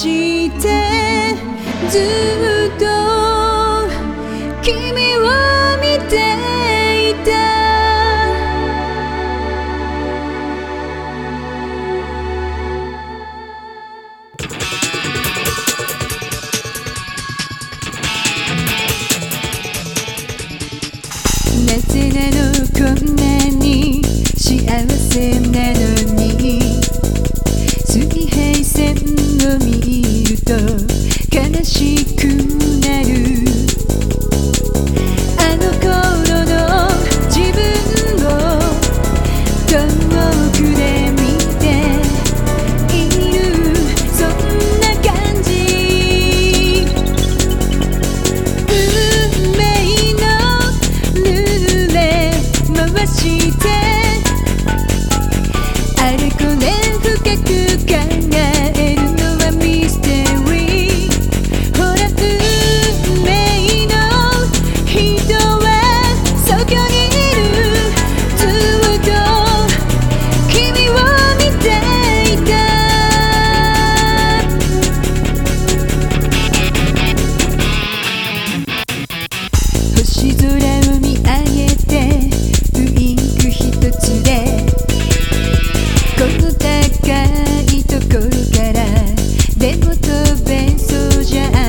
してずっと君を見ていた been so just